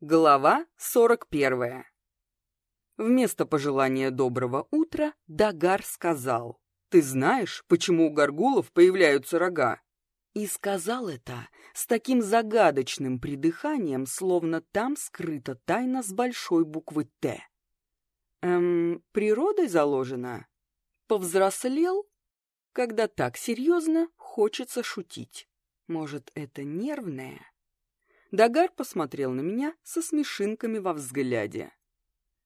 Глава 41. Вместо пожелания доброго утра Дагар сказал, «Ты знаешь, почему у горгулов появляются рога?» И сказал это с таким загадочным придыханием, словно там скрыта тайна с большой буквы «Т». Эм, природой заложено? Повзрослел? Когда так серьезно, хочется шутить. Может, это нервное? Дагар посмотрел на меня со смешинками во взгляде.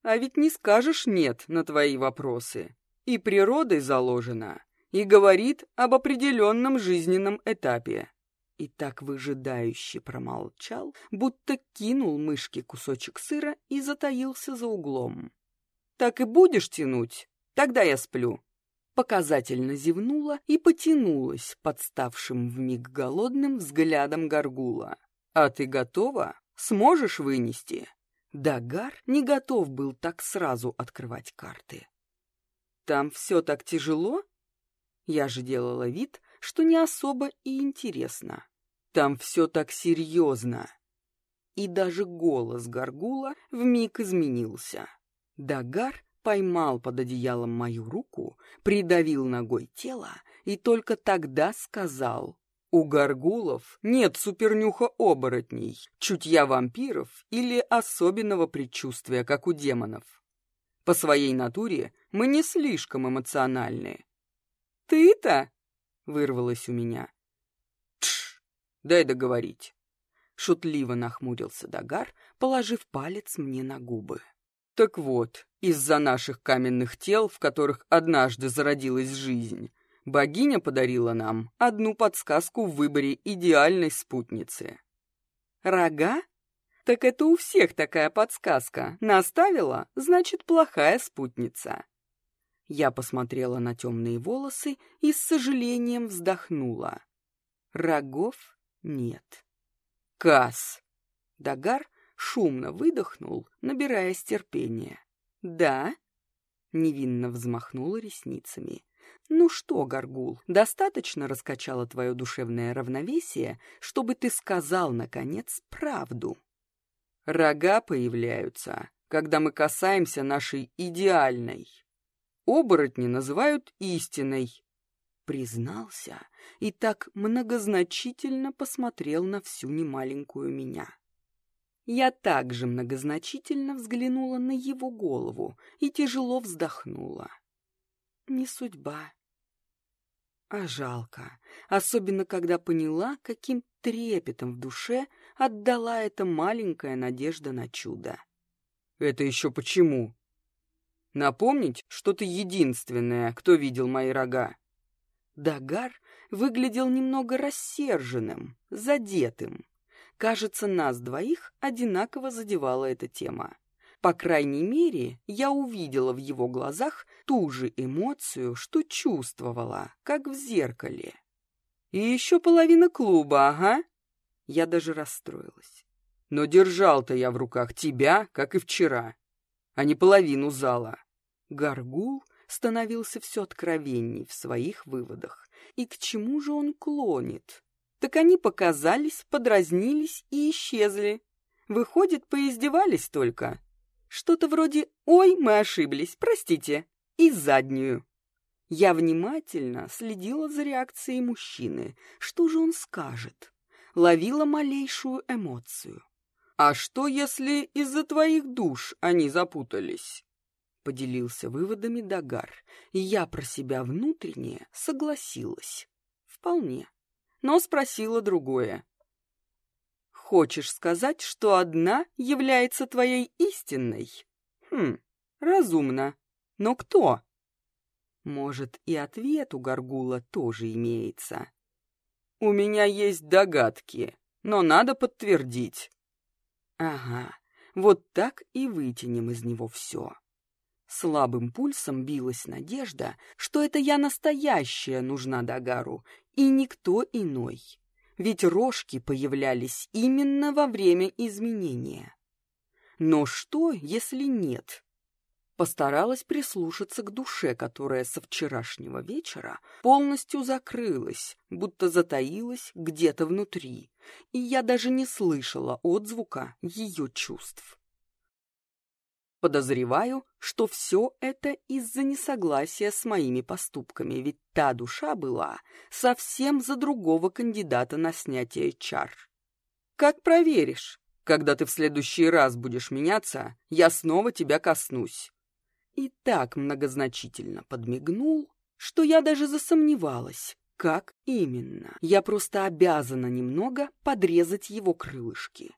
«А ведь не скажешь «нет» на твои вопросы. И природой заложено, и говорит об определенном жизненном этапе». И так выжидающе промолчал, будто кинул мышке кусочек сыра и затаился за углом. «Так и будешь тянуть? Тогда я сплю». Показательно зевнула и потянулась подставшим вмиг голодным взглядом горгула. «А ты готова? Сможешь вынести?» Дагар не готов был так сразу открывать карты. «Там все так тяжело?» Я же делала вид, что не особо и интересно. «Там все так серьезно!» И даже голос Гаргула вмиг изменился. Дагар поймал под одеялом мою руку, придавил ногой тело и только тогда сказал у горгулов нет супернюха-оборотней, чутья вампиров или особенного предчувствия, как у демонов. По своей натуре мы не слишком эмоциональны. «Ты-то?» — вырвалось у меня. «Тш! Дай договорить!» Шутливо нахмурился Дагар, положив палец мне на губы. «Так вот, из-за наших каменных тел, в которых однажды зародилась жизнь, богиня подарила нам одну подсказку в выборе идеальной спутницы. Рога? Так это у всех такая подсказка. Наставила, значит, плохая спутница. Я посмотрела на темные волосы и с сожалением вздохнула. Рогов нет. Кас. Дагар шумно выдохнул, набираясь терпения. «Да?» — невинно взмахнула ресницами. «Ну что, Горгул, достаточно раскачало твое душевное равновесие, чтобы ты сказал, наконец, правду?» Рога появляются, когда мы касаемся нашей идеальной. Оборотни называют истиной. Признался и так многозначительно посмотрел на всю немаленькую меня. Я также многозначительно взглянула на его голову и тяжело вздохнула. Не судьба. А жалко, особенно когда поняла, каким трепетом в душе отдала эта маленькая надежда на чудо. «Это еще почему?» «Напомнить, что ты единственная, кто видел мои рога?» Дагар выглядел немного рассерженным, задетым. Кажется, нас двоих одинаково задевала эта тема. По крайней мере, я увидела в его глазах ту же эмоцию, что чувствовала, как в зеркале. И еще половина клуба, ага. Я даже расстроилась. Но держал-то я в руках тебя, как и вчера, а не половину зала. Гаргул становился все откровенней в своих выводах. И к чему же он клонит? Так они показались, подразнились и исчезли. Выходит, поиздевались только. Что-то вроде «Ой, мы ошиблись, простите» и заднюю. Я внимательно следила за реакцией мужчины. Что же он скажет? Ловила малейшую эмоцию. «А что, если из-за твоих душ они запутались?» Поделился выводами Дагар, и я про себя внутренне согласилась. Вполне. Но спросила другое. Хочешь сказать, что одна является твоей истинной? Хм, разумно. Но кто? Может, и ответ у Гаргула тоже имеется. У меня есть догадки, но надо подтвердить. Ага, вот так и вытянем из него все. Слабым пульсом билась надежда, что это я настоящая нужна Дагару, и никто иной ведь рожки появлялись именно во время изменения. Но что, если нет? Постаралась прислушаться к душе, которая со вчерашнего вечера полностью закрылась, будто затаилась где-то внутри, и я даже не слышала отзвука ее чувств. Подозреваю, что все это из-за несогласия с моими поступками, ведь та душа была совсем за другого кандидата на снятие чар. Как проверишь? Когда ты в следующий раз будешь меняться, я снова тебя коснусь и так многозначительно подмигнул, что я даже засомневалась, как именно. Я просто обязана немного подрезать его крылышки.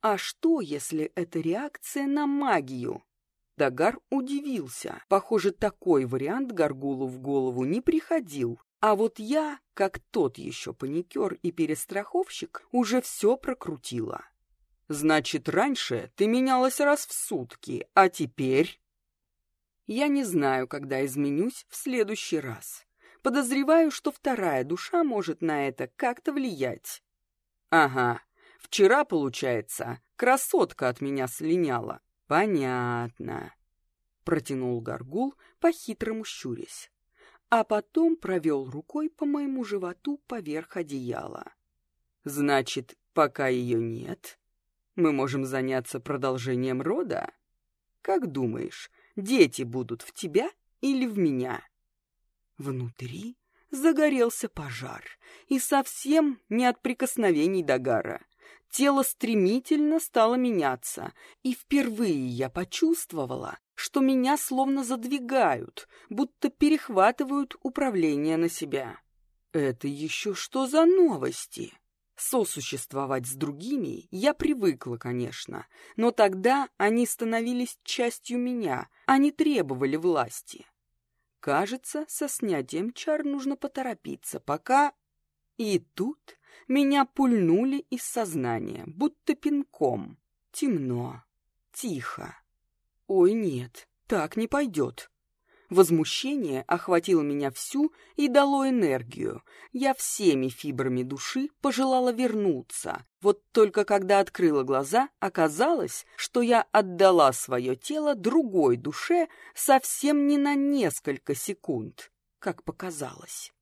А что, если это реакция на магию? Дагар удивился. Похоже, такой вариант Гаргулу в голову не приходил. А вот я, как тот еще паникер и перестраховщик, уже все прокрутила. Значит, раньше ты менялась раз в сутки, а теперь... Я не знаю, когда изменюсь в следующий раз. Подозреваю, что вторая душа может на это как-то влиять. Ага, вчера, получается, красотка от меня слиняла. Понятно. Протянул горгул, по-хитрому щурясь. А потом провел рукой по моему животу поверх одеяла. Значит, пока ее нет, мы можем заняться продолжением рода? Как думаешь, дети будут в тебя или в меня. Внутри загорелся пожар, и совсем не от прикосновений Дагара. Тело стремительно стало меняться, и впервые я почувствовала, что меня словно задвигают, будто перехватывают управление на себя. Это еще что за новости? Сосуществовать с другими я привыкла, конечно, но тогда они становились частью меня, они требовали власти. Кажется, со снятием чар нужно поторопиться, пока... И тут меня пульнули из сознания, будто пинком. Темно, тихо. Ой, нет, так не пойдет. Возмущение охватило меня всю и дало энергию. Я всеми фибрами души пожелала вернуться. Вот только когда открыла глаза, оказалось, что я отдала свое тело другой душе совсем не на несколько секунд, как показалось.